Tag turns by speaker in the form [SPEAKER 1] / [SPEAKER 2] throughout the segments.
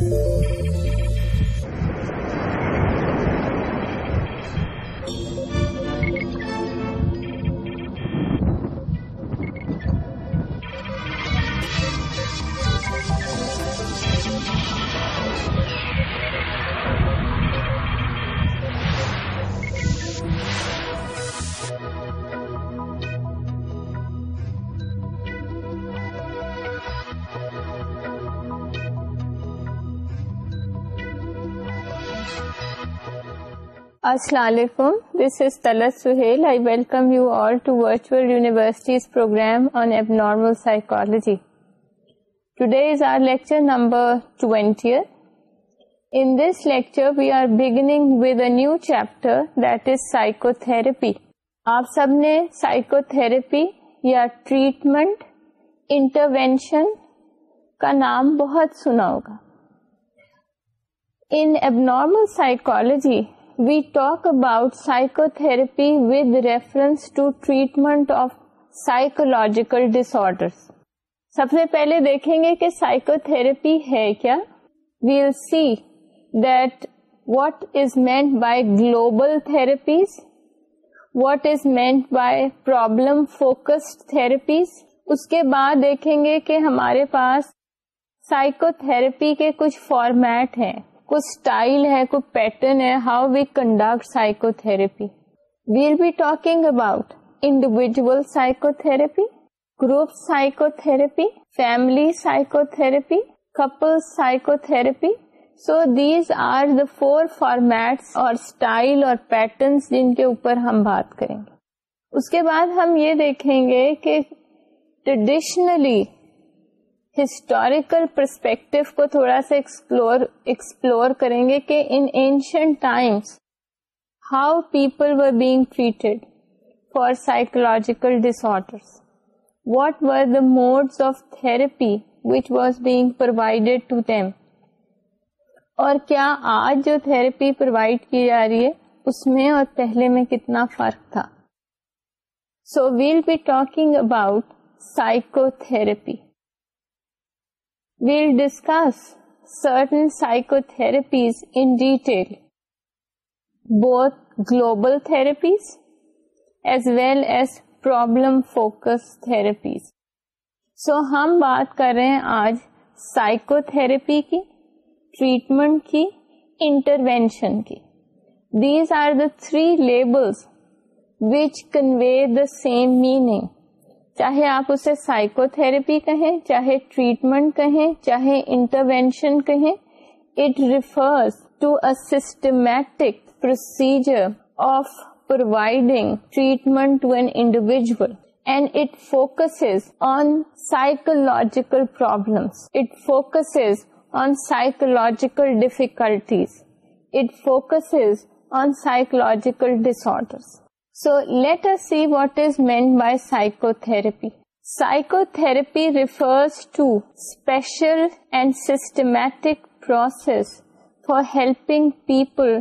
[SPEAKER 1] جی السلام علیکم this is Talat Sohail I welcome you all to virtual universities programme on abnormal psychology today is our our lecture lecture number twenty in this we beginning with a new chapter that is psycho therapy آپ سب نے psychotherapy یا treatment intervention کا نام بہت سنا ہوگا ان normal psychology we talk about psychotherapy with reference to treatment of psychological disorder سب سے پہلے دیکھیں گے کہ سائیکو تھراپی ہے کیا well see that what is meant by global therapies what is meant by problem focused therapies اس کے بعد دیکھیں گے کہ ہمارے پاس سائیکو تھراپی کے کچھ فارمیٹ ہیں کچھ اسٹائل ہے کچھ پیٹرن ہے how we conduct psychotherapy we'll be talking about individual psycho therapy group psycho therapy family psycho therapy couple psychotherapy so these are the four format اور style اور patterns جن کے اوپر ہم بات کریں گے اس کے بعد ہم یہ دیکھیں گے کہ ٹریڈیشنلی ہسٹوریکل پرسپیکٹو کو تھوڑا سا ایکسپلور ایکسپلور کریں گے کہ in ancient times how people were being treated for psychological disorder what were the modes of therapy which was being provided to them اور کیا آج جو تھراپی پرووائڈ کی جا رہی ہے اس میں اور پہلے میں کتنا فرق تھا so we'll be talking about psychotherapy we'll discuss certain psychotherapies in detail both global therapies as well as problem focus therapies so ہم بات کر رہے ہیں آج سائیکو تھراپی کی ٹریٹمنٹ کی انٹروینشن کی these are the three labels which convey the same meaning چاہے آپ اسے سائیکو تھراپی کہیں چاہے ٹریٹمنٹ کہیں چاہے انٹروینشن کہیں it refers to a systematic procedure of providing treatment to an individual and it focus on psychological problems it focus on psychological difficulties it focus on psychological dis so let us see what is meant by psycho psychotherapy psychotherapy refers to special and systematic process for helping people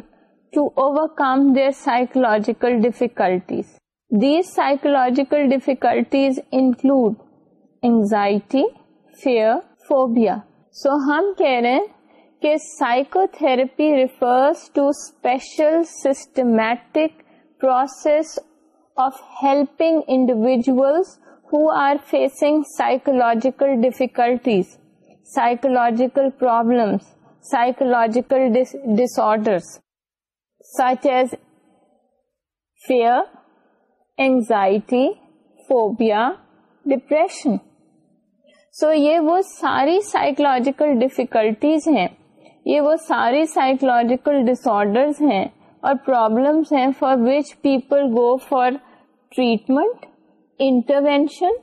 [SPEAKER 1] to overcome their psychological difficulties these psychological difficulties include anxiety fear phobia so ہم کہہ رہے ہیں کہ psychotherapy refers to special systematic process of helping individuals who are facing psychological difficulties psychological problems psychological disorders such as fear anxiety phobia depression so یہ وہ ساری psychological difficulties ہیں یہ وہ ساری سائکولوجیکل ڈسارڈرز ہیں اور پرابلمس ہیں for which people go for treatment intervention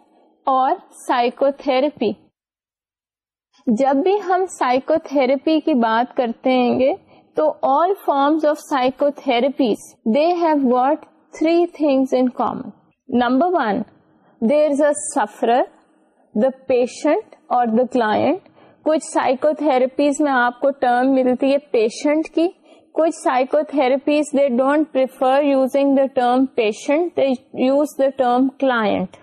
[SPEAKER 1] اور سائیکو تھراپی جب بھی ہم سائیکو تھراپی کی بات کرتے ہیں گے تو all forms of psychotherapies they have what three things in common number one there is a sufferer the patient اور دا کلائنٹ کچھ سائیکو تھراپیز میں آپ کو ٹرم ملتی ہے پیشنٹ کی کچھ psychotherapies they don't prefer using the term patient they use the term client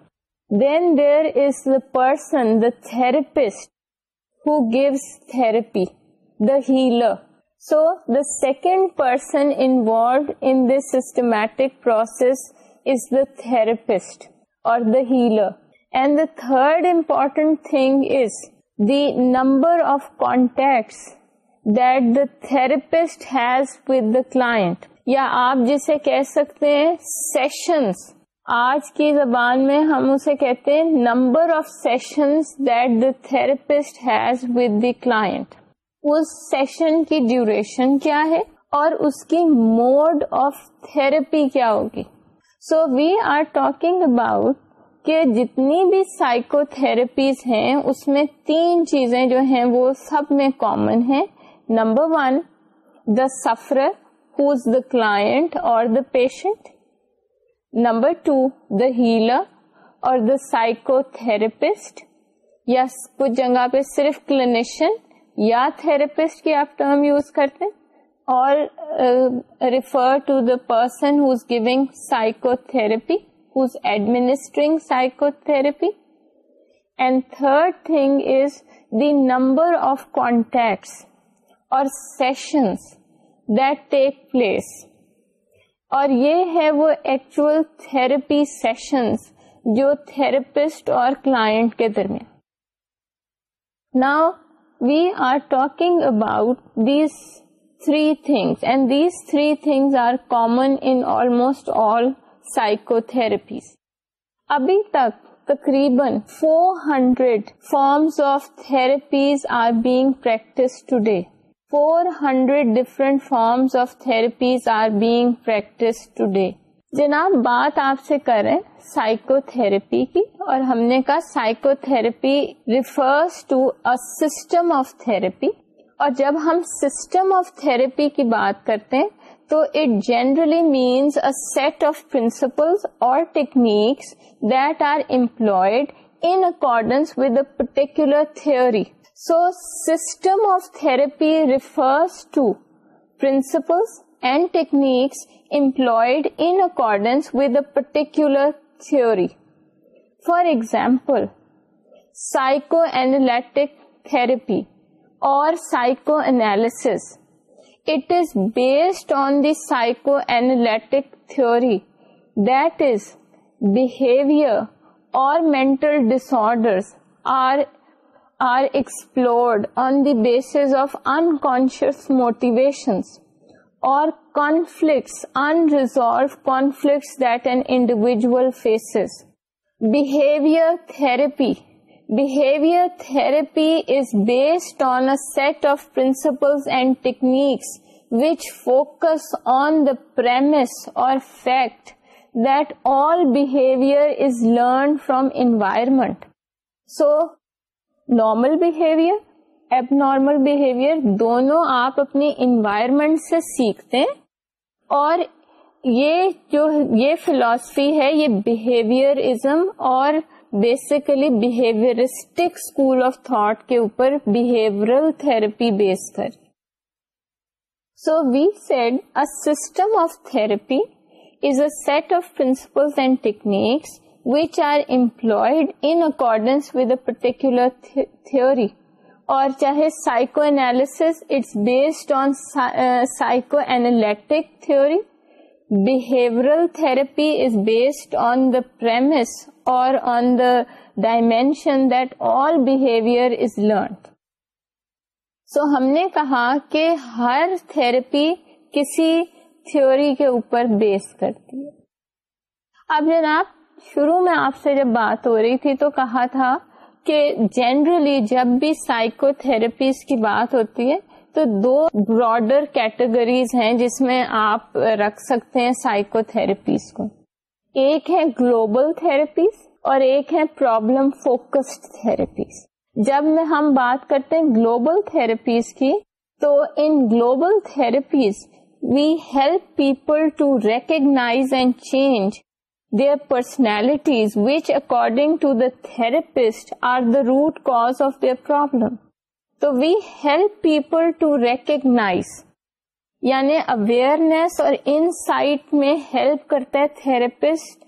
[SPEAKER 1] then there is the person the therapist who gives therapy the healer so the second person involved in this systematic process is the therapist اور the healer and the third important thing is the number of contacts that the therapist has with the client یا آپ جسے کہہ سکتے ہیں sessions آج کی زبان میں ہم اسے کہتے ہیں number of sessions that the therapist has with the client اس سیشن کی ڈیوریشن کیا ہے اور اس کی موڈ آف تھراپی کیا ہوگی so we are talking about کہ جتنی بھی سائیکو تھراپیز ہیں اس میں تین چیزیں جو ہیں وہ سب میں کامن ہیں نمبر ون دا سفر ہُوز دا کلاٹ اور the patient number two the healer اور دا سائکو تھرپسٹ یا کچھ جگہ پہ صرف کلینشن یا تھراپسٹ کی آپ ٹرم یوز کرتے اور refer to the person who is giving psycho therapy or administering psycho therapy and third thing is the number of contacts اور سیشنس دیٹ ٹیک پلیس اور یہ ہے وہ ایکچوئل تھراپی سیشنس جو تھراپسٹ اور کلائنٹ کے درمیان now we are talking about these three things and these three things are common in almost all psycho therapies ابھی تک تقریباً 400 hundred forms of therapies are being practice today four hundred different forms of are are practiced today. جناب بات آپ سے کریں psycho therapy کی اور ہم نے کہا psycho therapy refers to system of therapy اور جب ہم سسٹم آف تھراپی کی بات کرتے ہیں تو it generally means a set of principle اور techniques that are employed in accordance with a particular theory So, system of therapy refers to principles and techniques employed in accordance with a particular theory. For example, psychoanalytic therapy or psychoanalysis. It is based on the psychoanalytic theory, that is, behavior or mental disorders are ر explored on the base of unconscious motivations اور techniques which focus on the پر fact that all behaviour is learn from environment so normal behaviour abnormal behaviour دونوں آپ اپنے environment سے سیکھتے ہیں اور یہ جو یہ فلاسفی ہے یہ بہیویئرزم اور basically behaviouristic school of thought کے اوپر بہیورل تھراپی بیس ہے so we said system of therapy is a set of principles and techniques which are employed in accordance with a particular th theory. اور چاہے psycho analysis it's based on psycho antique theory behavioural therapy is based on the premise اور on the dimension that all behaviour is learned so ہم نے کہا کہ ہر therapy کسی theory کے اوپر بیس کرتی ہے اب جناب شروع میں آپ سے جب بات ہو رہی تھی تو کہا تھا کہ جنرلی جب بھی سائیکو تھراپیز کی بات ہوتی ہے تو دو براڈر کیٹیگریز ہیں جس میں آپ رکھ سکتے ہیں سائیکو تھراپیز کو ایک ہے گلوبل تھراپیز اور ایک ہے پرابلم فوکسڈ تھراپیز جب میں ہم بات کرتے ہیں گلوبل تھراپیز کی تو ان global therapies we help people to recognise and change their personalities which according to the therapist are the root cause of their problem. So we help people to recognize یعنی awareness اور in sight میں help کرتا ہے therapist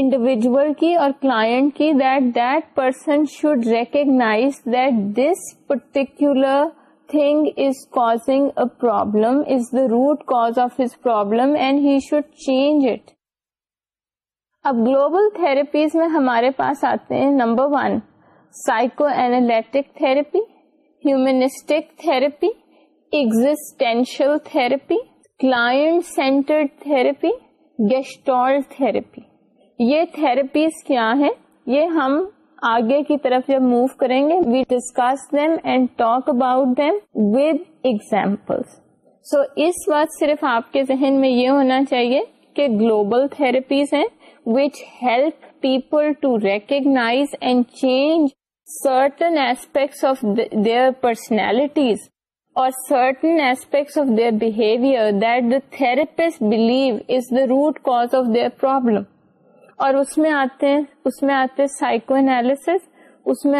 [SPEAKER 1] individual کی اور client کی that that person should recognise that this particular thing is causing a problem is the root cause of his problem and he should change it اب global therapies میں ہمارے پاس آتے ہیں number one psycho analytic therapy humanistic therapy existential therapy client centred therapy gestalt therapy یہ therapies کیا ہیں یہ ہم آگے کی طرف جب موو کریں گے we discuss them and talk about them with examples so اس وقت صرف آپ کے ذہن میں یہ ہونا چاہیے کہ گلوبل تھراپیز ہیں which help people to recognise and change certain aspects their personalities اور root cause of their problem اور اس میں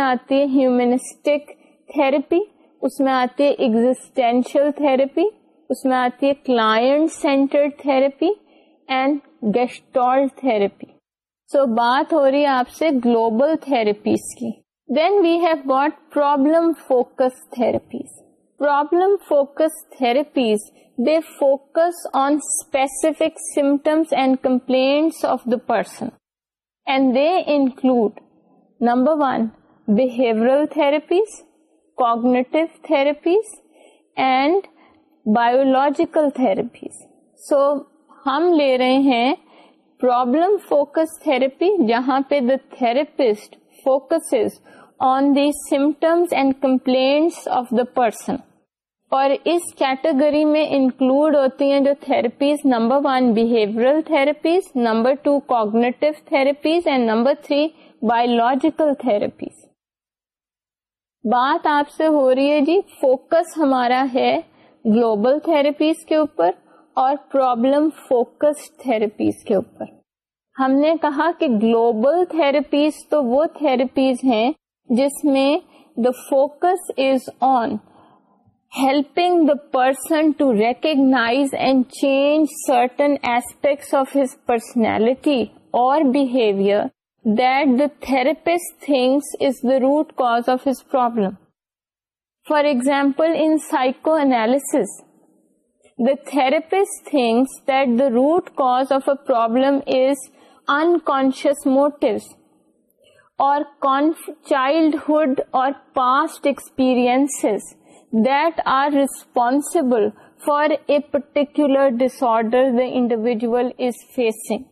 [SPEAKER 1] آتی ہے ہیومنسٹک تھرپی اس میں آتی ہے ایگزٹینشیل تھرپی اس میں آتی ہے client centred therapy and therapy so بات ہو رہی ہے آپ سے گلوبل تھراپیز کی then we have got problem focus therapies problem focus therapies they focus on specific symptoms and complaints of the person and they include number one behavioural therapies cognitive therapies and biological therapies so ہم لے رہے ہیں problem focus therapy جہاں پہ the therapist focus on the symptoms and complaints of the person اور اس category میں include ہوتی ہیں جو therapies number one behavioural therapies number two cognitive therapies and number three biological therapies بات آپ سے ہو رہی ہے جی فوکس ہمارا ہے گلوبل تھراپیز کے اوپر اور پرابلم فوکس تھراپیز کے اوپر ہم نے کہا کہ گلوبل تھراپیز تو وہ تھراپیز ہیں جس میں the focus is on helping the person to recognise and change certain aspects of his personality اور behaviour that the therapist thinks is the root cause of his problem for example in psycho analysis the therapist thinks that the root cause of a problem is unconscious motives or childhood or past experiences that are responsible for a particular disorder the individual is facing.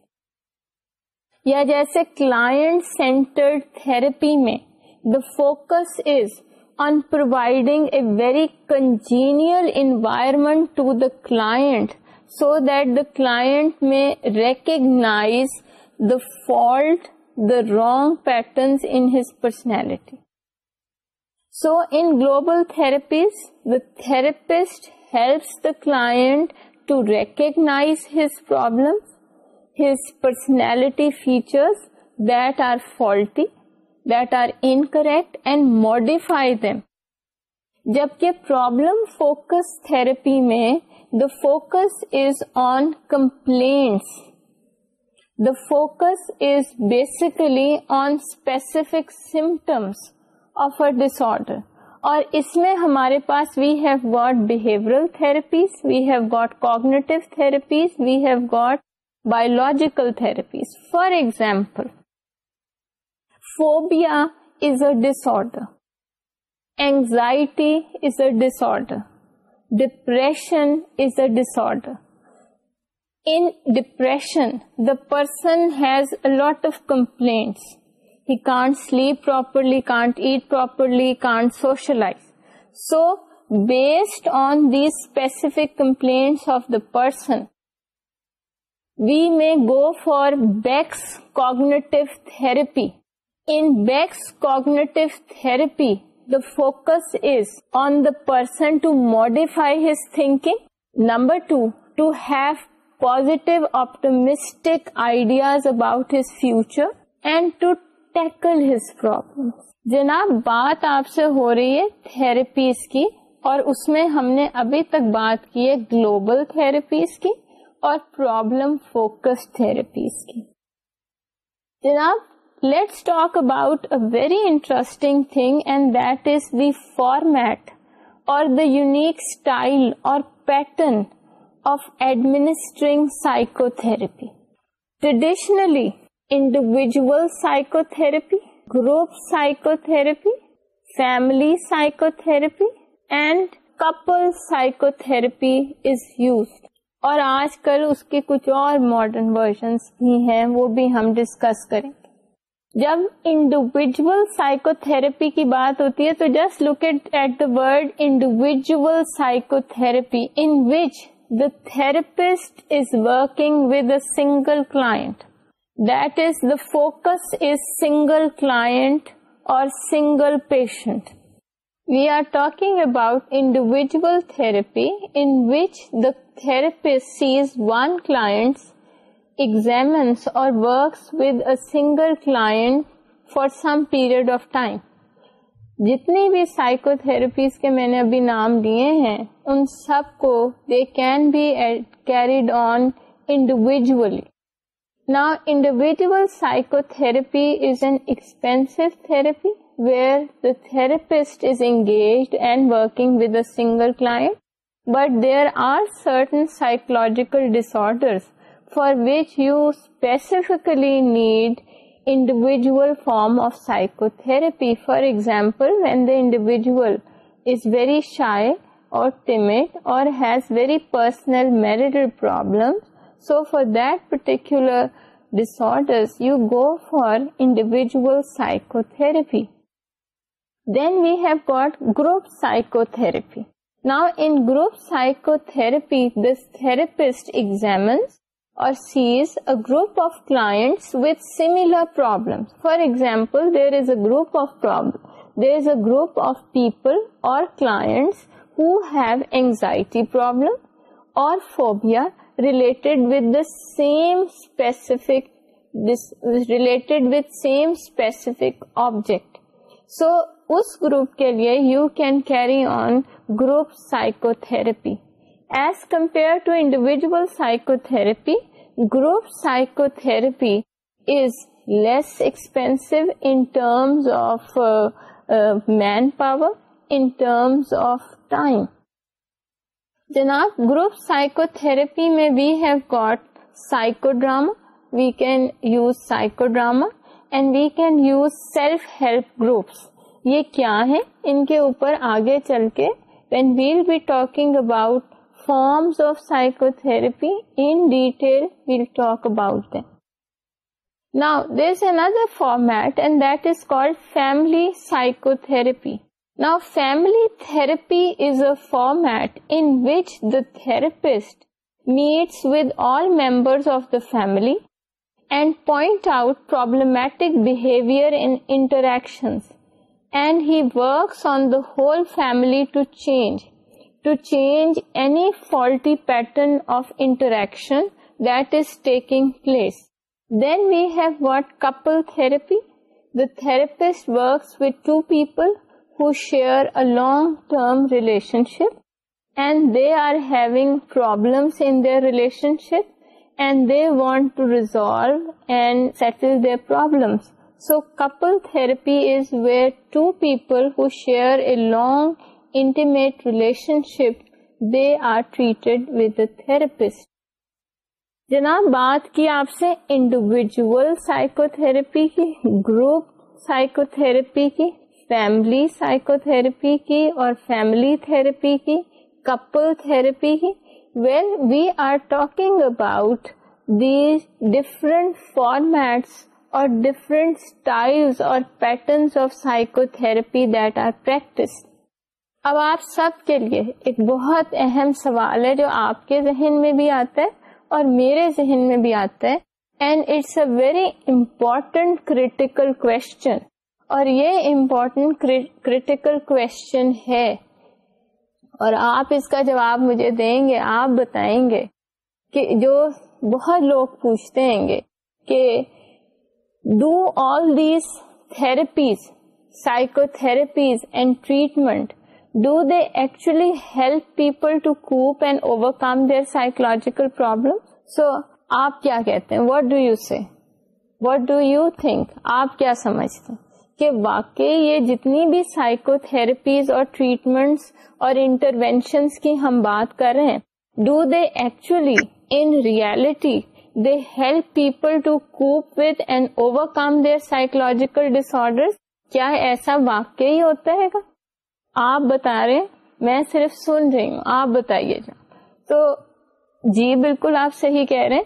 [SPEAKER 1] یا جیسے client centred therapy میں the focus is on providing a very congenial environment to the client so that the client may recognize the fault, the wrong patterns in his personality. So in global therapies, the therapist helps the client to recognize his problems, his personality features that are faulty, incorrect and modified جبکہ problem focus therapy میں the focus is on complaints the focus is basically on specific symptoms of a disorder اور اس میں ہمارے پاس we have got behavioural therapies we have got cognitive therapies we have got biological therapies for example Phobia is a disorder. Anxiety is a disorder. Depression is a disorder. In depression, the person has a lot of complaints. He can't sleep properly, can't eat properly, can't socialize. So, based on these specific complaints of the person, we may go for Beck's cognitive therapy cognitive the focus is on the person to to his thinking number two to have positive positive optimistic ideas about his future and to tackle his problems. جناب بات آپ سے ہو رہی ہے therapies کی اور اس میں ہم نے ابھی تک بات کی ہے گلوبل تھراپیز کی اور پرابلم فوکس تھراپیز کی جناب let's talk about very interesting thing and that is the format اور دا یونیک اسٹائل اور pattern of ایڈمنسرپی traditionally individual psycho therapy group psycho therapy family psycho therapy and couple psycho therapy is use اور آج کل اس کے کچھ اور modern versions بھی ہیں وہ بھی ہم ڈسکس کریں گے جب انڈیویجل سائیکو تھراپی کی بات ہوتی ہے تو just look at the individual psycho psycho in which the therapist is working with a single client is the focus is single client اور single patient we are talking about individual therapy in which the therapist sees one class single class for some period of time جتنی بھی psycho therapies کے میں نے ابھی نام دیے ہیں ان سب کو they can be carried on individually نا individual psycho therapy is an expensive therapy where the therapist is engaged and working with a single client but there are certain psychological disorders for which you specifically need individual form of psychotherapy. For example, when the individual is very shy or timid or has very personal marital problems, so for that particular disorders, you go for individual psychotherapy. Then we have got group psychotherapy. Now in group psychotherapy, this therapist examines group of class with similar problem for example there is a group of problem there is a group of people اور class who have anxiety problem اور phobia related related with same specific object so اس group کے لیے you can carry on group psycho therapy as compare to individual psycho therapy group psycho therapy is less expensive terms of manpower in terms of time جناب group psycho therapy میں we have got psycho drama we can use psycho drama and we can use self help groups یہ کیا ہے ان کے اوپر آگے چل کے when we'll be talking about فارمسائپیل we'll talk about them now this a ند ا فارمیٹ اینڈ دیکھو therapy now family therapy is a which the therapist meets with all member family and point out problem behaviour and interaction and he works on the whole family to change to change any faulty pattern of interaction that is taking place. Then we have what? Couple therapy. The therapist works with two people who share a long-term relationship and they are having problems in their relationship and they want to resolve and settle their problems. So couple therapy is where two people who share a long intimate relationship they are treated with a جناب بات کی آپ سے individual psycho therapy کی group psycho therapy کی family psycho therapy کی اور family therapy کی کپل تھراپی کی well we are talking about different formats اور ڈفرنٹ اسٹائل اور patterns of psycho therapy that are practice اب آپ سب کے لیے ایک بہت اہم سوال ہے جو آپ کے ذہن میں بھی آتا ہے اور میرے ذہن میں بھی آتا ہے and it's a very important critical question اور یہ امپورٹینٹ کریٹیکل کوشچن ہے اور آپ اس کا جواب مجھے دیں گے آپ بتائیں گے کہ جو بہت لوگ پوچھتے ہیں گے کہ do all these therapies psycho therapies and treatment do they actually help people to cope and overcome their psychological problem so آپ کیا کہتے ہیں what do you see what do you think آپ کیا سمجھتے کہ واقعی یہ جتنی بھی سائیکو تھراپیز اور ٹریٹمنٹس اور انٹروینشنس کی ہم بات کر رہے ہیں do they actually in reality they help people to cope with and overcome their psychological disorder کیا ایسا واقعی ہوتا ہے گا آپ بتا رہے میں صرف سن رہی ہوں آپ بتائیے جا تو جی بالکل آپ صحیح کہہ رہے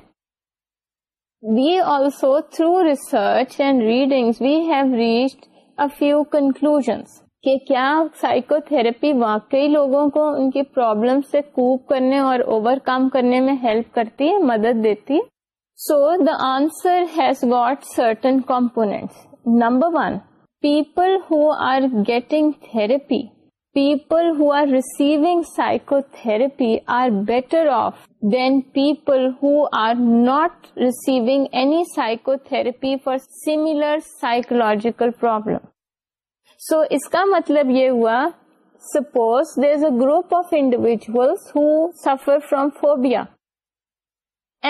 [SPEAKER 1] we also through research and reading we have reached few conclusions کہ کیا سائیکو تھراپی واقعی لوگوں کو ان کی پرابلم سے کوپ کرنے اور اوور کم کرنے میں ہیلپ کرتی ہے مدد دیتی so the answer has what certain component number one people who are getting therapy people who are receiving psycho therapy are better off than people who are not receiving any psycho therapy for similar psychological problem so اس کا مطلب یہ ہوا suppose there a group of individual who suffer from phobia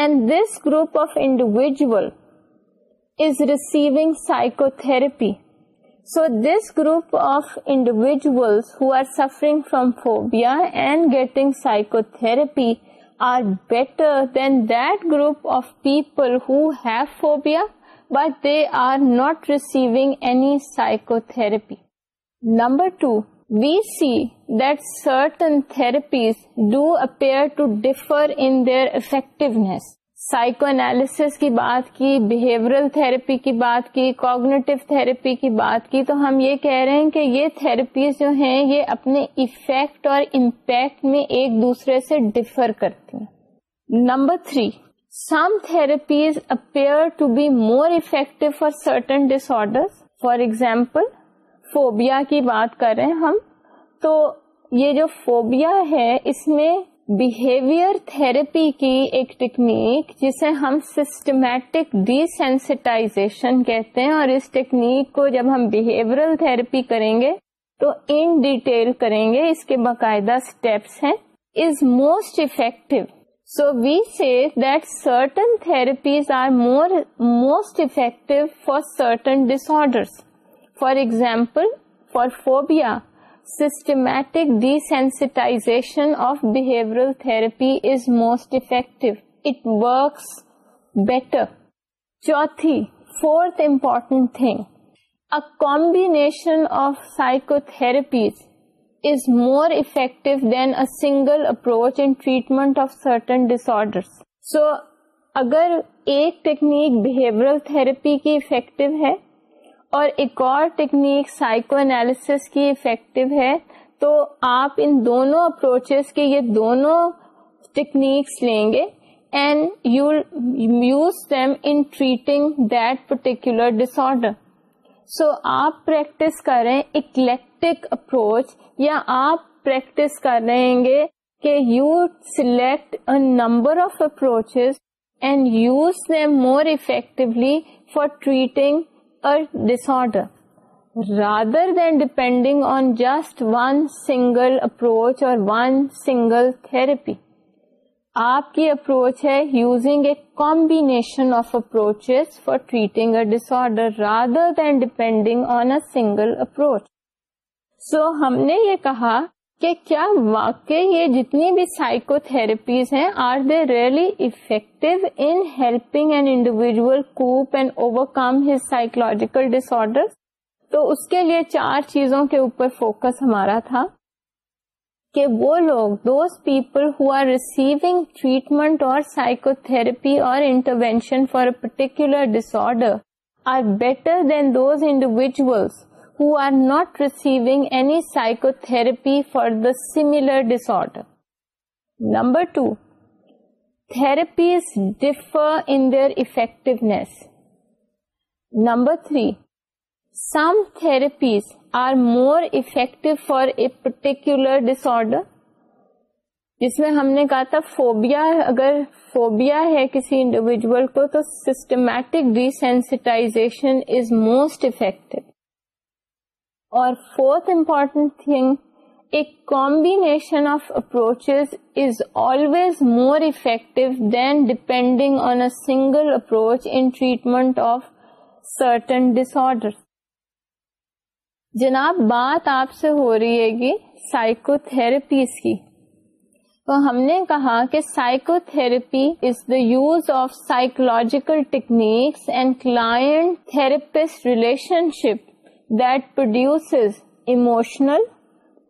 [SPEAKER 1] and this group of individual is receiving psycho therapy So this group of individuals who are suffering from phobia and getting psychotherapy are better than that group of people who have phobia but they are not receiving any psychotherapy. Number 2, we see that certain therapies do appear to differ in their effectiveness. Psycho analysis کی بات کی behavioural therapy کی بات کی cognitive therapy کی بات کی تو ہم یہ کہہ رہے ہیں کہ یہ تھراپیز جو ہیں یہ اپنے افیکٹ اور امپیکٹ میں ایک دوسرے سے ڈفر کرتی ہیں number three some therapies appear to be more effective for certain disorder for example phobia کی بات کر رہے ہیں ہم تو یہ جو فوبیا ہے اس میں بہیویئر تھراپی کی ایک ٹیکنیک جسے ہم سسٹمیٹک ڈی سینسٹائزیشن کہتے ہیں اور اس ٹیکنیک کو جب ہم بہیور تھراپی کریں گے تو ان ڈیٹیل کریں گے اس کے باقاعدہ اسٹیپس ہیں is most effective so we see that certain therapies are more most effective for certain dis disorders for example for phobia systematic D sensitisation of behaviour therapy is most effective it's better چوتھی fourth important thing a combination of psycho is more effective than a single approach in treatment of certain disorders. So, اگر ایک technique behavioural therapy کی effective ہے اور ایک اور technique psychoanalysis کی effective ہے تو آپ ان دونوں اپروچ کے یہ دونوں ٹیکنیکس لیں گے and you use them in treating that particular disorder so آپ پریکٹس کریں اکلیکٹک اپروچ یا آپ پریکٹس کر رہیں گے کہ you select a number of approaches and use them more effectively for treating disorder rather than depending on just one single approach اور one single therapy آپ کی اپروچ ہے using a combination of approach for treating a disorder rather than depending on a single approach so ہم نے یہ کہا کہ کیا واقعی یہ جتنی بھی سائیکو تھراپیز ہیں are they really effective in helping an cope and overcome his psychological dis تو اس کے لیے چار چیزوں کے اوپر فوکس ہمارا تھا کہ وہ لوگ those people who are receiving treatment اور سائیکو تھراپی اور intervention for a particular disorder are better than those individuals who are not receiving any psychotherapy for the similar disorder. Number two, therapies differ in their effectiveness. Number three, some therapies are more effective for a particular disorder. جس میں ہم نے کہا تھا phobia اگر phobia ہے کسی individual کو تو systematic desensitization is most effective اور fourth important thing a combination of approach is always more effective than depending on a single approach in treatment of certain disorder جناب بات آپ سے ہو رہی ہے سائیکو تھراپیز کی تو ہم نے کہا کہ psycho therapy is the use of psychological techniques and class therapist relationship emotional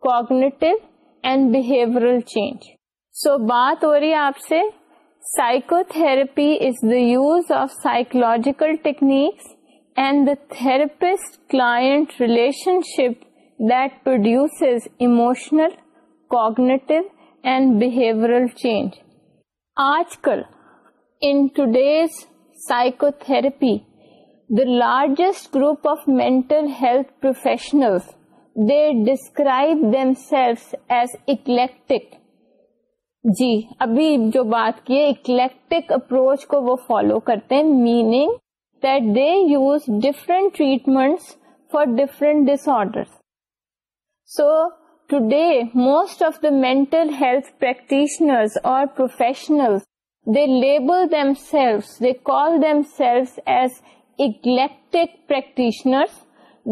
[SPEAKER 1] cognitive and behaviour آپ سے psycho therapy is the use of psychological techniques and the therapist client relationship that produce emotional cognitive and behavioural change آج کل انڈیز psychotherapy largest group of mental health professional professionals, describe them themselves as eclectic جی ابھی جو بات کی ہے eclectic approach کو وہ فالو کرتے ہیں meaning that they use different treatment for different disorder so today most of the mental health practitioners or professional they label them self they call them self as eclectic practitioners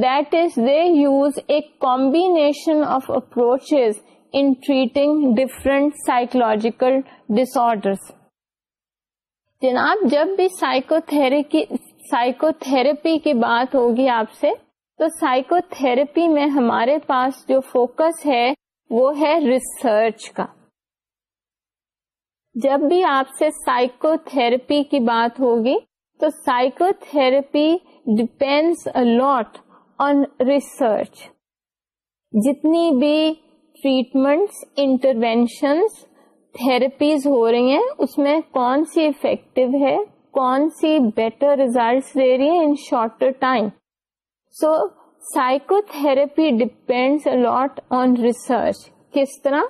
[SPEAKER 1] that is they use a combination of approaches in treating different psychological disorders جناب جب بھی psycho therapy psycho therapy کی بات ہوگی آپ سے تو psychotherapy میں ہمارے پاس جو فوکس ہے وہ ہے ریسرچ کا جب بھی آپ سے سائیکو تھراپی کی بات ہوگی تو psychotherapy depends a lot on research جتنی بھی ٹریٹمنٹس انٹروینشنس تھراپیز ہو رہی ہیں اس میں کون سی افیکٹو ہے کون سی بیٹر ریزلٹس دے رہی ہے in short time so psychotherapy depends a lot on research کس طرح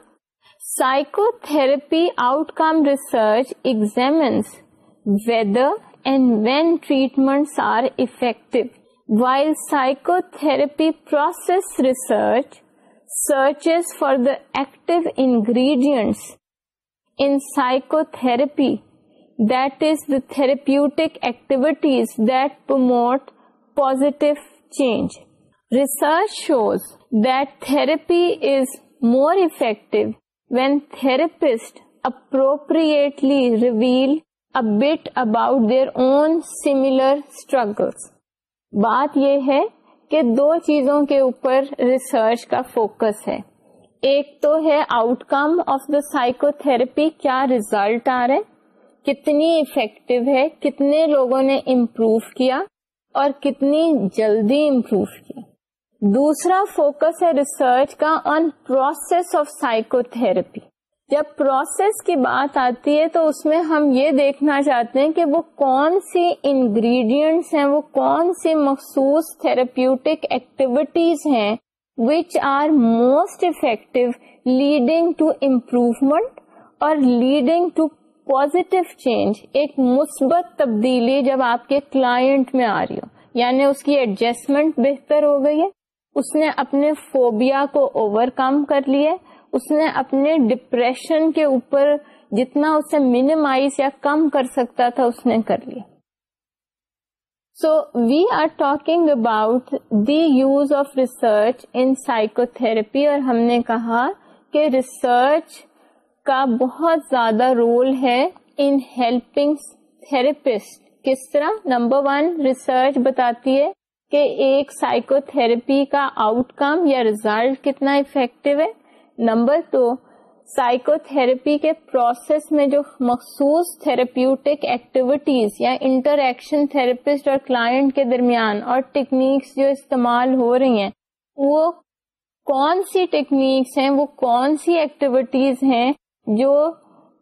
[SPEAKER 1] psychotherapy outcome research examines whether and when treatments are effective. While psychotherapy process research searches for the active ingredients in psychotherapy, that is, the therapeutic activities that promote positive change. Research shows that therapy is more effective when therapists appropriately reveal اب about their own similar struggles بات یہ ہے کہ دو چیزوں کے اوپر research کا فوکس ہے ایک تو ہے outcome of the psychotherapy کیا ریزلٹ آ رہے کتنی افیکٹو ہے کتنے لوگوں نے امپروو کیا اور کتنی جلدی امپروو کیا دوسرا فوکس ہے ریسرچ کا on process of psycho therapy جب پروسیس کی بات آتی ہے تو اس میں ہم یہ دیکھنا چاہتے ہیں کہ وہ کون سی انگریڈینٹس ہیں وہ کون سی مخصوص تھراپیوٹک ایکٹیویٹیز ہیں which are most effective leading to improvement اور لیڈنگ ٹو پازیٹو چینج ایک مثبت تبدیلی جب آپ کے کلائنٹ میں آ رہی ہو یعنی اس کی ایڈجسٹمنٹ بہتر ہو گئی ہے اس نے اپنے فوبیا کو اوور کم کر لیے اس نے اپنے ڈپریشن کے اوپر جتنا اسے مینیمائز یا کم کر سکتا تھا اس نے کر لیا so we are talking about the use of research in psychotherapy اور ہم نے کہا کہ ریسرچ کا بہت زیادہ رول ہے ان ہیلپنگ تھراپسٹ کس طرح نمبر ون ریسرچ بتاتی ہے کہ ایک سائیکو تھراپی کا آؤٹ کم یا ریزلٹ کتنا افیکٹو ہے نمبر ٹو سائیکو تھراپی کے پروسیس میں جو مخصوص تھراپیوٹک ایکٹیویٹیز یا انٹریکشن تھراپسٹ اور کلائنٹ کے درمیان اور ٹیکنیکس جو استعمال ہو رہی ہیں وہ کون سی ٹیکنیکس ہیں وہ کون سی ایکٹیویٹیز ہیں جو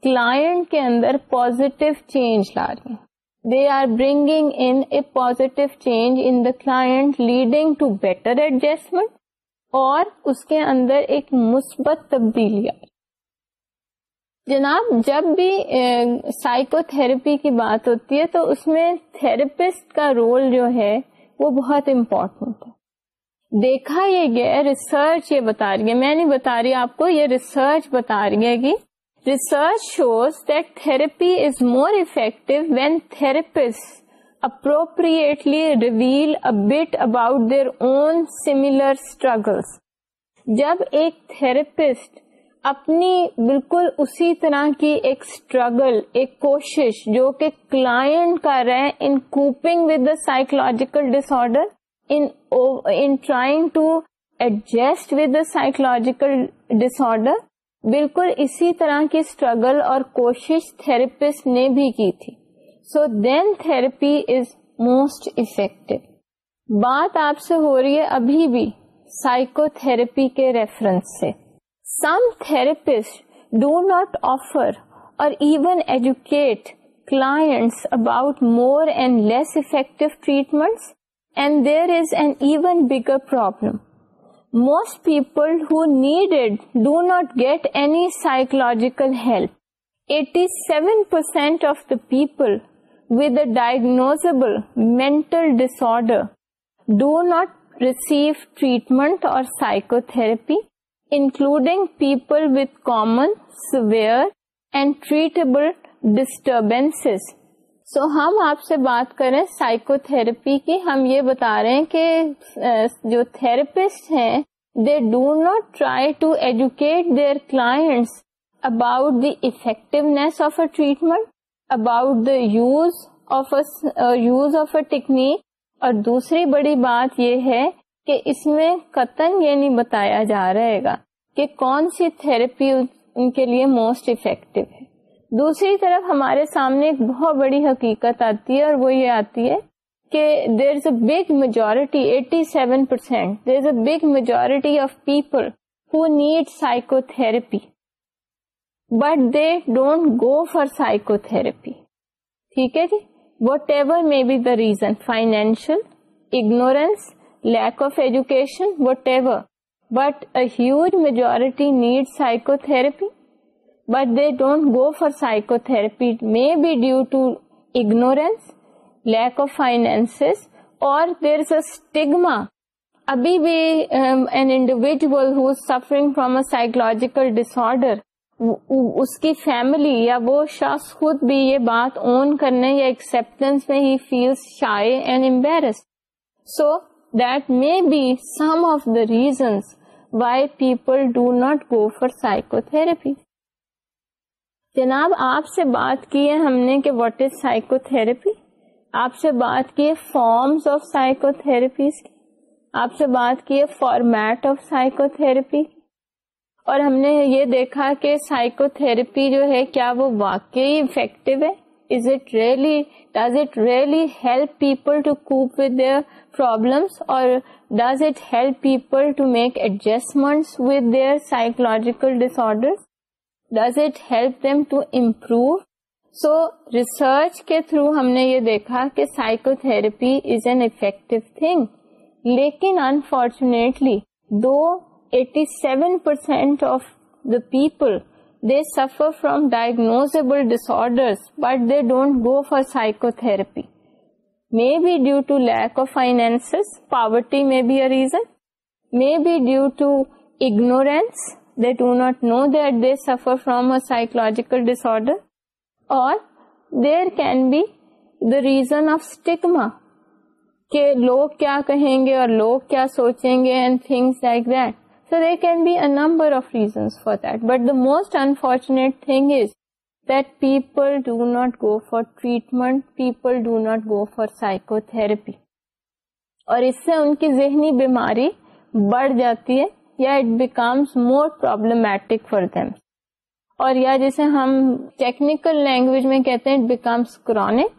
[SPEAKER 1] کلائنٹ کے اندر پازیٹو چینج لا رہی ہیں they are bringing in a positive change in the client leading to better adjustment اور اس کے اندر ایک مثبت تبدیلی آئی جناب جب بھی سائیکو تھراپی کی بات ہوتی ہے تو اس میں تھراپسٹ کا رول جو ہے وہ بہت امپورٹنٹ ہے دیکھا یہ گیا ریسرچ یہ بتا رہی ہے میں نہیں بتا رہی آپ کو یہ ریسرچ بتا رہی ہے کہ research shows that therapy is more effective when therapist appropriately reveal bit about their own similar struggles جب ایک تھراپسٹ اپنی بالکل اسی طرح کی ایک اسٹرگل ایک کوشش جو کہ کلائنٹ کا ہیں in coping with the psychological disorder in trying to adjust with the psychological disorder بالکل اسی طرح کی اسٹرگل اور کوشش تھراپسٹ نے بھی کی تھی so then therapy is most effective بات آپ سے ہو رہی ہے ابھی بھی سائیکو تھرپی کے ریفرنس سے some therapist do not offer or even educate clients about more and less effective treatments and there is an even bigger problem most people who needed do not get any psychological help eighty seven percent of the people with diagnosable mental disorder do not receive treatment اور psychotherapy including people with common severe and treatable disturbance so ہم آپ سے بات کریں psycho therapy کی ہم یہ بتا رہے ہیں کہ جو تھراپسٹ ہیں they do not try to educate their clients about the effectiveness of a treatment about the use of use of a technique اور دوسری بڑی بات یہ ہے کہ اس میں قطن یہ نہیں بتایا جا رہے گا کہ کون سی تھراپی ان کے لیے موسٹ افیکٹو ہے دوسری طرف ہمارے سامنے ایک بہت بڑی حقیقت آتی ہے اور وہ یہ آتی ہے کہ there is a big majority eighty seven percent there is a big majority of people who need psychotherapy but they don't go for psychotherapy ٹھیک ہے جی whatever may be the reason financial ignorance lack of education whatever but huge majority need psychotherapy but they don't go for psychotherapy may be due to ignorance lack of finance اور there is a stigma ابھی بھی an individual suffering from a psychological disorder اس کی family یا وہ شخص خود بھی یہ بات اون کرنے یا ایکسپٹینس میں ہی feel shy and embarrass so that may be some of the reasons why people do not go for psychotherapy جناب آپ سے بات کی ہے ہم نے کہ واٹ از سائیکو تھراپی آپ سے بات کی فارمس آف سائیکو تھراپیز کی آپ سے بات کی ہے فارمیٹ آف سائیکو تھراپی اور ہم نے یہ دیکھا کہ سائیکو تھراپی جو ہے کیا وہ واقعی افیکٹو ہے is it really does it really help people to cope with their problems اور does it help people to make adjustment with their psychological disorder does it help them to improve so research کے through ہم نے یہ دیکھا کہ psycho therapy is an effective thing لیکن unfortunately دو eighty seven percent of the people they suffer from but they but they don't go for psycho to may be due to lack of finance poverty may be to reason may be due to ignorance they do not know that they suffer from can psychological the or there can be reason of کہ لوگ کیا کہیں گے اور لوگ کیا سوچیں گے and things like that So there can be a number of reasons for that. But the most unfortunate thing is that people do not go for treatment, people do not go for psychotherapy. اور اس سے ان کی ذہنی بیماری بڑھ جاتی ہے یا it becomes more problematic for them اور یا جسے ہم ٹیکنیکل لینگویج میں کہتے ہیں اٹ بیکمس کرانک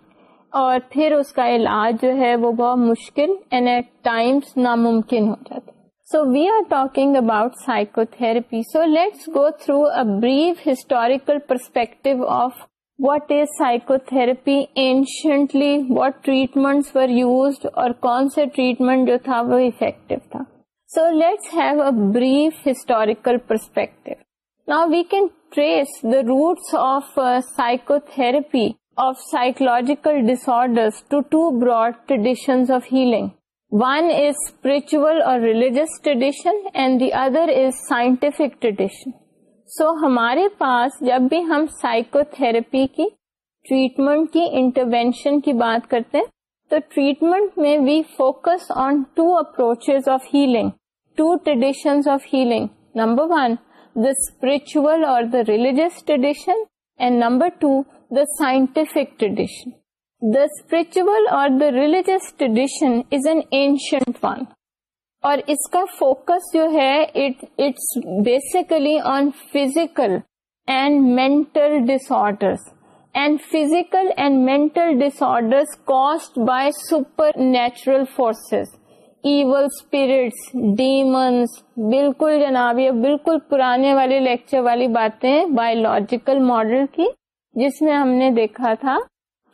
[SPEAKER 1] اور پھر اس کا علاج جو ہے وہ بہت مشکل اینڈ ایٹ ٹائمس ناممکن ہو جاتا so we are talking about psychotherapy so let's go through a brief historical perspective of what is psychotherapy anciently what treatment were used اور کون سا ٹریٹمنٹ جو تھا وہ افیکٹو تھا so let's have a brief historical perspective now we can trace the roots of psychotherapy of psychological disorder to two برا ٹڈیشنس of healing ونچو اور religious tradition and the other is scientific tradition so ہمارے پاس جب بھی ہم psycho therapy کی treatment کی انٹروینشن کی بات کرتے ہیں تو ٹریٹمنٹ میں اسپرچو اور the religious tradition and number two the scientific tradition spiritual اور the religious tradition is an ancient one اور اس کا فوکس جو ہے اسپرٹس ڈیمنس بالکل جناب بالکل پرانے والی لیکچر والی باتیں بایولوجیکل ماڈل کی جس میں ہم نے دیکھا تھا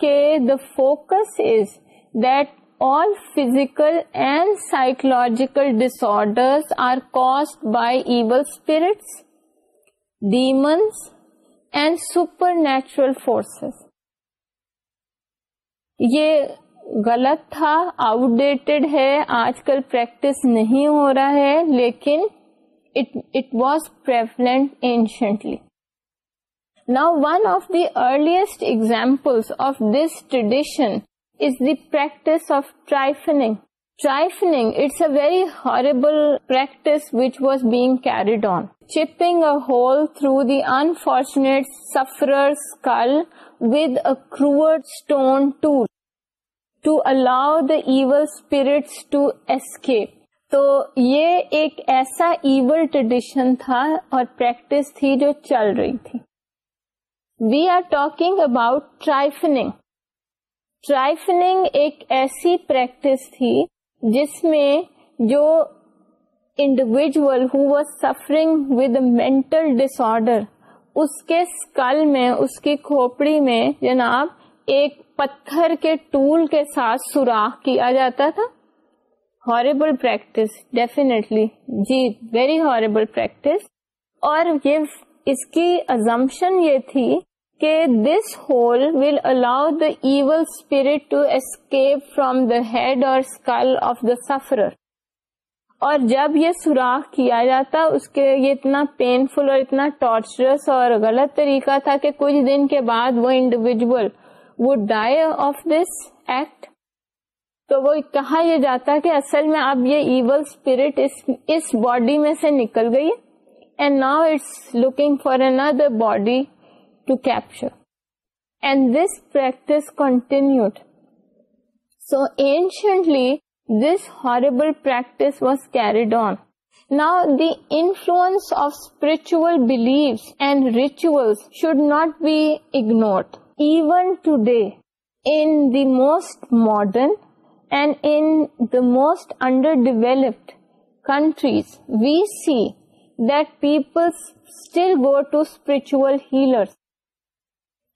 [SPEAKER 1] کہ the focus is that all physical and psychological dish are ڈسرز by evil spirits demons and super natural forces یہ غلط تھا آؤٹ ڈیٹڈ ہے آج کل پریکٹس نہیں ہو رہا ہے لیکن it, it was prevalent anciently. the one of the earliest example of this tradition is the practice of trephining trephining it's a very horrible practice carried on. Bag carried on through a hole through the unfortunate sufferer with stone tool to allow the evil spirits to escape. تو یہ ایک ایسا evil tradition تھا اور practice تھی جو چل رہی تھی we are talking about trephining trephining ایک ایسی پریکٹس تھی جس میں جو انڈیویژل کے اسکل میں اس کی کھوپڑی میں جناب ایک پتھر کے ٹول کے ساتھ سوراخ کیا جاتا تھا ہاربل پریکٹس ڈیفینیٹلی جی ویری ہاربل پریکٹس اور یہ اس کی یہ تھی کہ this hole will allow the evil spirit to escape from the head اور اسکل آف دا سفر اور جب یہ سوراخ کیا جاتا اس کے یہ اتنا پین فل اور اتنا ٹارچرس اور غلط طریقہ تھا کہ کچھ دن کے بعد وہ individual would die of this act تو وہ کہا یہ جاتا کہ اصل میں اب یہ ایون اسپرٹ اس باڈی میں سے نکل گئی and now it's looking for another body to capture. And this practice continued. So anciently, this horrible practice was carried on. Now, the influence of spiritual beliefs and rituals should not be ignored. Even today, in the most modern and in the most underdeveloped countries, we see that people still go to spiritual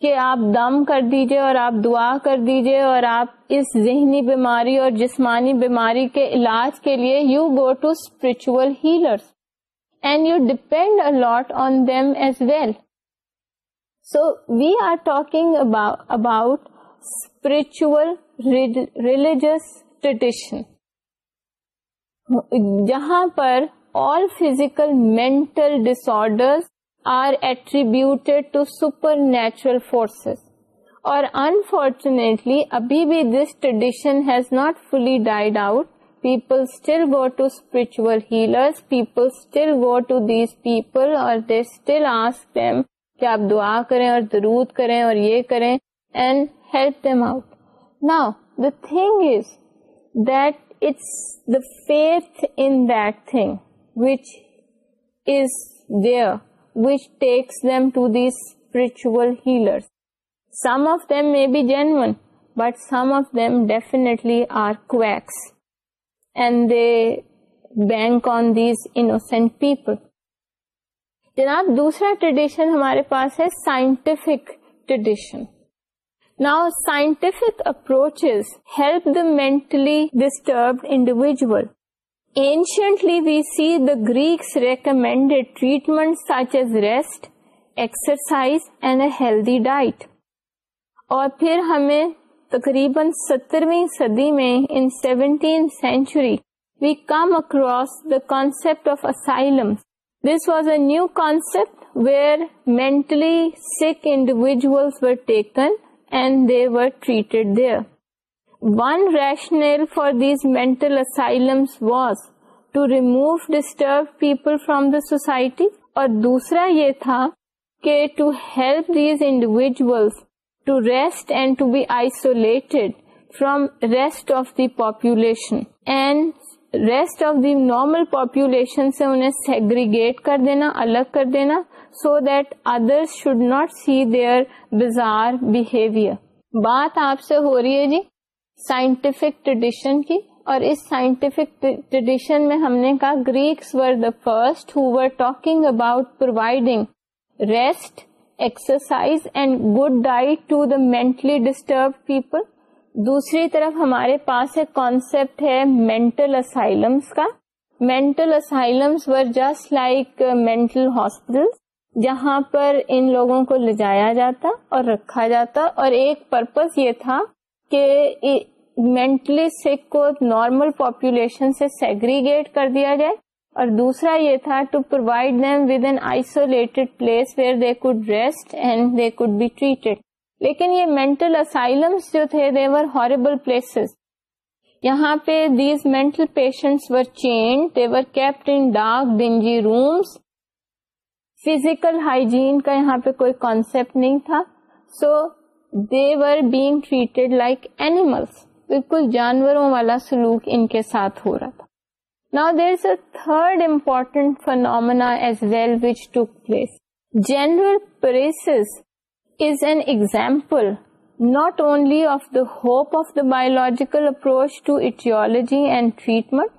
[SPEAKER 1] کہ آپ دم کر دیجئے اور آپ آپ دعا کر دیجئے اور اور اس ذہنی بیماری جسمانی بیماری کے علاج کے لیے you go to spiritual healers and you depend a lot on them as well so we are talking about spiritual religious tradition جہاں پر all physical mental disorders are attributed to super natural forces اور unfortunately ابھی بھی this tradition has not fully died out people still go to spiritual healer people still go to these people اور they still ask him کیا آپ دعا کریں اور دروت کریں اور یہ کریں اینڈ ہیلپ دیم آؤٹ نا the thing is that it's the faith in that thing but some of them definitely bank on these انٹ پیپل جناب دوسرا ٹریڈیشن ہمارے پاس ہے سائنٹفک ٹریڈیشن نا scientific approach help the mentally disturbed individual we see the Greeks recommended treatment such as rest exercise and a healthy diet اور پھر ہمیں تقریبا سترویں صدی میں in seventeenth century we come across the concept of ام دس was a new concept where mentally sick individuals were taken and they وریٹیڈ there one rational for these mental was to remove disturb people from the society اور دوسرا یہ تھا کہ to help these individuals to rest and to be isolate from rest of the population and rest of the normal population سے انہیں segregate کر دینا الگ کر دینا so that other should not see their bizarre behaviour بات آپ سے ہو رہی ہے جی سائنٹیفک ٹریڈیشن کی اور اس سائنٹیفک ٹریڈیشن میں ہم نے کہا Greeks were the first who were talking about providing rest exercise and good diet to the mentally disturb people دوسری طرف ہمارے پاس ایک کانسیپٹ ہے مینٹل اسائلمس کا mental asylums were just like mental hospital جہاں پر ان لوگوں کو لے جایا جاتا اور رکھا جاتا اور ایک پرپز یہ تھا کہ مینٹلی سکھ کو نارمل پاپولیشن سے سیگریگیٹ کر دیا جائے اور دوسرا یہ تھا to provide them with an isolated place where they could rest and they could be treated لیکن یہ مینٹل جو تھے ہاربل پلیسز یہاں پہ these mental patients were chained they were kept in dark dingy rooms physical hygiene کا یہاں پہ کوئی کانسپٹ نہیں تھا so they were being treated like animals بالکل جانوروں والا سلوک ان کے ساتھ ہو رہا تھا نا there is a third important phenomena as well which took place general paresis is an example not only of the hope of the biological approach to etiology and treatment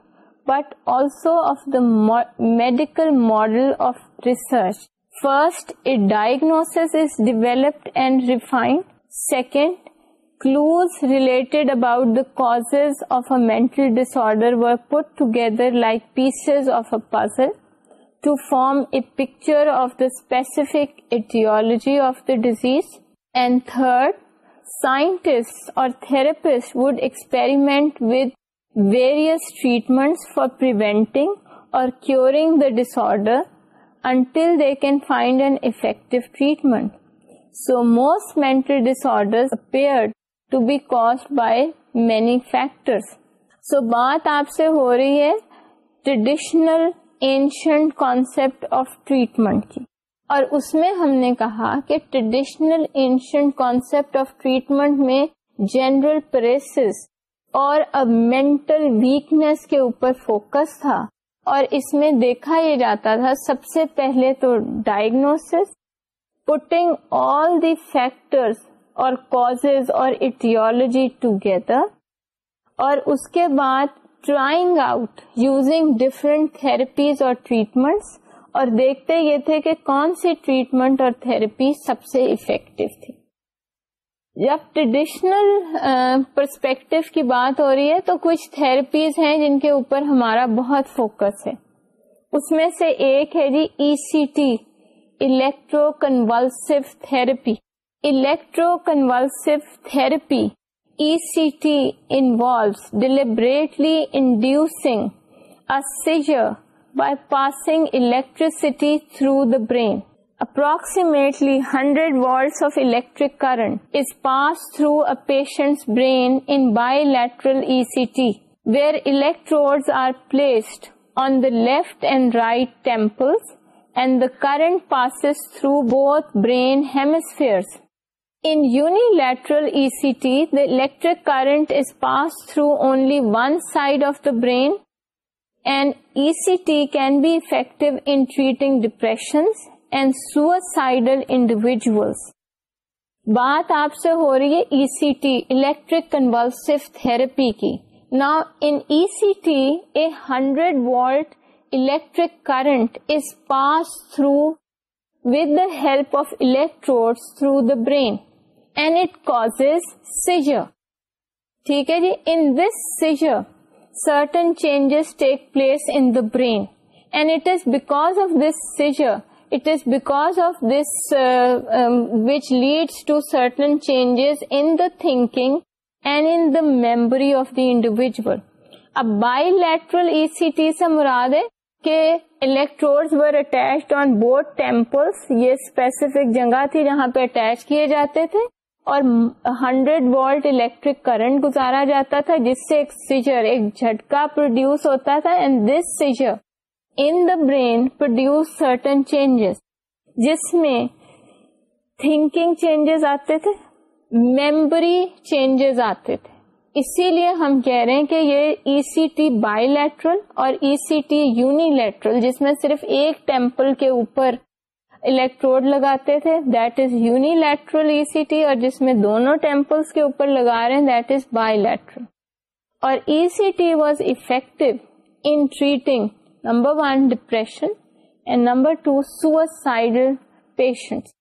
[SPEAKER 1] but also of the medical model of research first diagnosis is developed and refined Second, clues related about the causes of a mental disorder were put together like pieces of a puzzle to form a picture of the specific etiology of the disease. And third, scientists or therapists would experiment with various treatments for preventing or curing the disorder until they can find an effective treatment. So most mental disorder اپڈی کا ہو رہی ہے traditional ancient concept of treatment کی اور اس میں ہم نے کہا کہ traditional ancient concept of treatment میں جنرل پریسز اور اب مینٹل ویکنیس کے اوپر فوکس تھا اور اس میں دیکھا یہ جاتا تھا سب سے پہلے تو diagnosis putting all the factors اور causes اور etiology ٹوگیدر اور اس کے بعد drawing out using different therapies اور ٹریٹمنٹس اور دیکھتے یہ تھے کہ کون سی ٹریٹمنٹ اور تھراپی سب سے افیکٹو تھی جب ٹریڈیشنل پرسپیکٹو uh, کی بات ہو رہی ہے تو کچھ تھراپیز ہیں جن کے اوپر ہمارا بہت فوکس ہے اس میں سے ایک ہے جی E C T electroconvulsive therapy. Electroconvulsive therapy, ECT, involves deliberately inducing a seizure by passing electricity through the brain. Approximately 100 volts of electric current is passed through a patient's brain in bilateral ECT, where electrodes are placed on the left and right temples and the current passes through both brain hemispheres. In unilateral E C T the electric current through only one side of the brain and E C T can be treating in treating suicidal and suicidal بات آپ سے ہو رہی ہے E C T electric convulsive therapy کی نا in C T a hundred volt through داڈ اٹھ دسنج place brand it back of this seizure it back of this which leads to certain changes in the thinking and in the memory of the individual بائیٹر مراد ہے کہ electrodes were attached on both temples یہ specific جگہ تھی جہاں پہ attach کیے جاتے تھے اور ہنڈریڈ وولٹ الیکٹرک کرنٹ گزارا جاتا تھا جس سے ایک سیجر ایک جھٹکا پروڈیوس ہوتا تھا and this seizure in the brain produce certain changes جس میں تھنکنگ چینجز آتے تھے میموری چینجز آتے تھے اسی لیے ہم کہہ رہے ہیں کہ یہ E C T bilateral اور E C T unilateral جس میں صرف ایک ٹیمپل کے اوپر الیکٹروڈ لگاتے تھے that is unilateral E C T اور جس میں دونوں ٹیمپلس کے اوپر لگا رہے ہیں دیٹ از بائی لیٹرل اور E C T was effective in treating number one depression and number two suicidal patients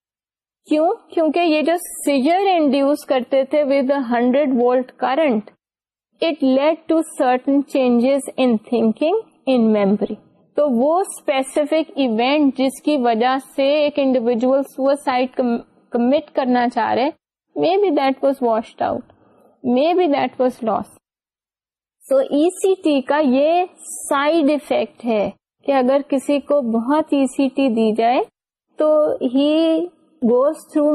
[SPEAKER 1] کیوں کیونکہ یہ جو سیجر انڈیوس کرتے تھے with hundred volt current it lead to certain changes in in thinking memory تو وہ specific event جس کی وجہ سے ایک انڈیویجل کمٹ کرنا چاہ رہے may be that was washed out may be that was لاس تو ای سی ٹی کا یہ سائڈ افیکٹ ہے کہ اگر کسی کو بہت ای سی ٹی دی جائے تو ہی goes through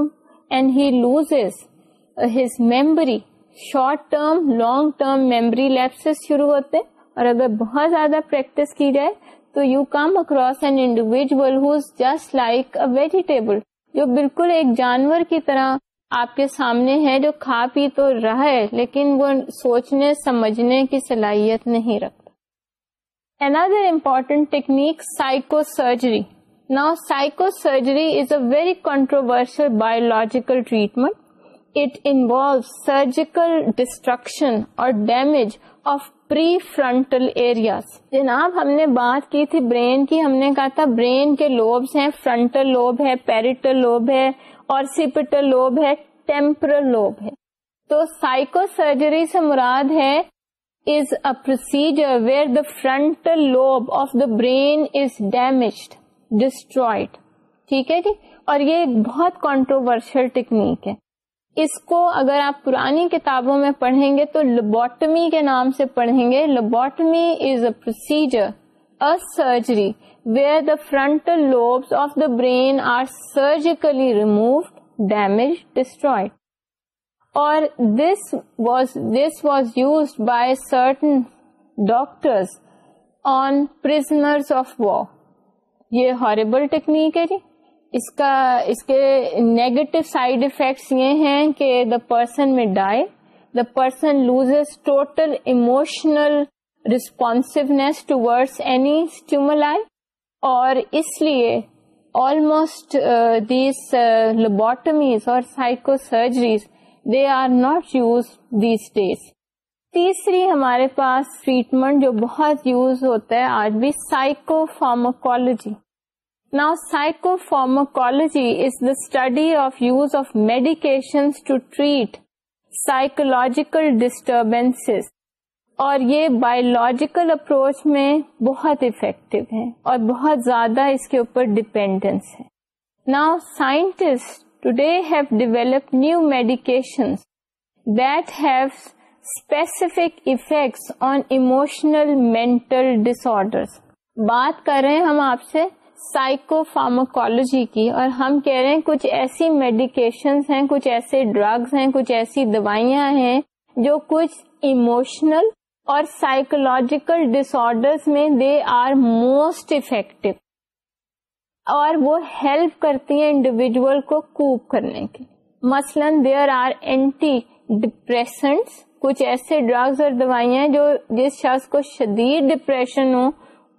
[SPEAKER 1] and he loses short term long term memory شروع ہوتے اور اگر بہت زیادہ پریکٹس کی جائے تو you come across and individual just like a vegetable جو بالکل ایک جانور کی طرح آپ کے سامنے ہے جو کھا پی تو رہا ہے لیکن وہ سوچنے سمجھنے کی صلاحیت نہیں رکھتا اندر امپورٹینٹ ٹیکنیک سائکو سرجری نا psychosurgery is a very controversial biological treatment it involve surgical destruction اور ڈیمیج آفرنٹل ایریاز جناب ہم نے بات کی تھی برین کی ہم نے کہا تھا برین کے لوبس ہیں فرنٹل لوب ہے پیریٹل لوب ہے اور سیپٹل لوب ہے ٹیمپرل لوب ہے تو سائیکو سرجری سے مراد ہے is a procedure where the frontal lobe of the brain is damaged duster ٹھیک ہے جی اور یہ ایک بہت کانٹروورشل ٹیکنیک ہے اس کو اگر آپ پرانی کتابوں میں پڑھیں گے تو لبی کے نام سے پڑھیں گے lobotomy is a procedure surgery where the frontal lobe of the brain are surgically removed damage duster اور this was this was used by certain doctor on پر یہ ہاربل ٹیکنیک ہے جی اس کا اس کے نیگیٹو سائڈ افیکٹس یہ ہیں کہ دا پرسن میں die the person loses total emotional responsiveness to words anxiety اور اس لیے آلموسٹ دیبورٹمیز uh, uh, اور psychosurgeries they are not use these days تیسری ہمارے پاس ٹریٹمنٹ جو بہت یوز ہوتا ہے آج بھی سائیکو فارموکولوجی نا psychopharmacology is the study of use of medication to treat psychological disturbance اور یہ بایولوجیکل اپروچ میں بہت افیکٹو ہے اور بہت زیادہ اس کے اوپر ڈپینڈینس ہے نا scientist today have develop new medication that have specific effects on emotional mental ڈسر بات کر رہے ہیں ہم آپ سے سائیکو فارموکالوجی کی اور ہم کہہ رہے ہیں کچھ ایسی میڈیکیشن ہیں کچھ ایسے ڈرگس ہیں کچھ ایسی دوائیاں ہیں جو کچھ ایموشنل اور سائیکولوجیکل ڈس آڈر میں دے آر موسٹ افیکٹو اور وہ ہیلپ کرتی ہیں انڈیویجل کو کوپ کرنے کے مثلاً دیر آر اینٹی ڈپریسنٹس کچھ ایسے ڈرگس اور دوائیاں جو جس شخص کو شدید ڈپریشن ہو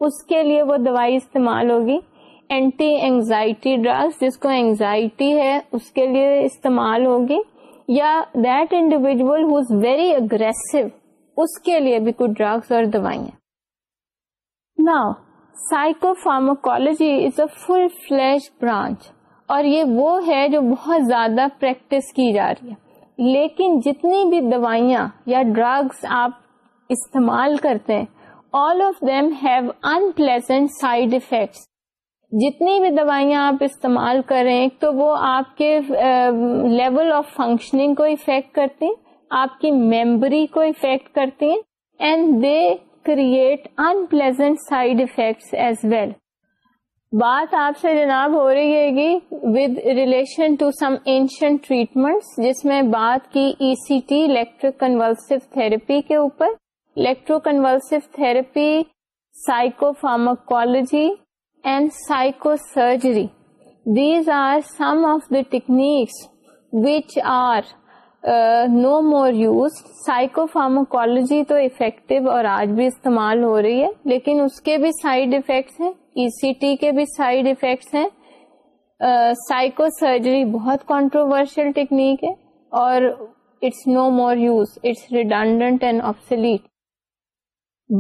[SPEAKER 1] اس کے لیے وہ دوائی استعمال ہوگی اینٹی اینگزائٹی ڈرگس جس کو اینگزائٹی ہے اس کے لیے استعمال ہوگی یا that individual who is very aggressive اس کے لیے بھی کچھ ڈرگس اور دوائیاں نا psychopharmacology is a full flash branch اور یہ وہ ہے جو بہت زیادہ پریکٹس کی جا رہی ہے لیکن جتنی بھی دوائیاں یا ڈرگس آپ استعمال کرتے ہیں all of them have unpleasant side effects جتنی بھی دوائیاں آپ استعمال کریں تو وہ آپ کے لیول آف فنکشننگ کو افیکٹ کرتی ہیں آپ کی میموری کو افیکٹ کرتی ہیں and they create unpleasant side effects as well بات آپ سے جناب ہو رہی ہے گی with relation to some ancient جس میں بات کی E C T electroconvulsive therapy کے اوپر electroconvulsive therapy psychopharmacology and psychosurgery these are some of the techniques which are no more use psychopharmacology تو effective اور آج بھی استعمال ہو رہی ہے لیکن اس کے بھی سائڈ افیکٹس ہیں ای سی ٹی کے بھی سائڈ افیکٹس ہیں سائیکو سرجری بہت کانٹروورشل ٹیکنیک ہے اور it's no more use it's redundant and obsolete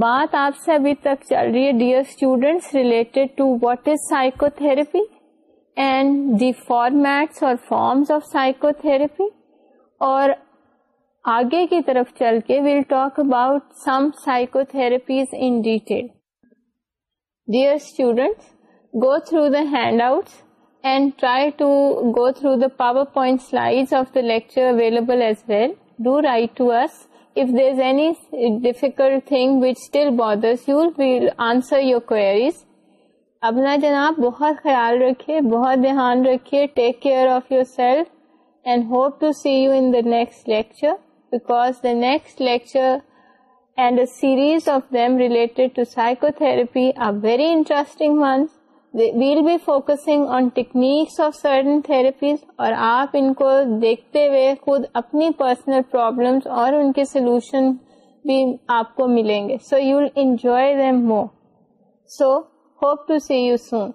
[SPEAKER 1] بات آپ سے ابھی تک چل رہی ہے dear students related to what is psycho therapy and the formats اور فارمس آف سائیکو تھراپی اور آگے کی طرف چل کے we'll talk about some psychotherapies in detail dear student go through the handout and try to go through the power point slide of the lecture available as well do write to us if there any difficult thing which still you, answer your کو اب نا جناب بہت خیال رکھیے بہت دھیان رکھیے take care of yourself and hope to see you in the next lecture because the next lecture and series of them related to psychotherapy are very interesting we'll be focusing on techniques of certain therapies اور آپ ان کو دیکھتے ہوئے خود اپنی personal problems اور ان کے سولوشن بھی آپ کو ملیں گے so you will enjoy them more so hope to see you soon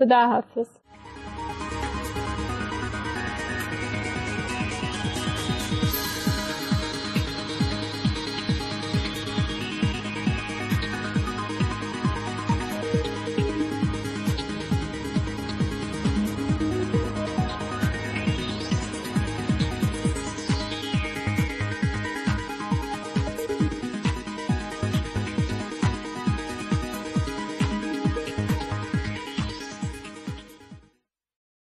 [SPEAKER 1] خدا حافظ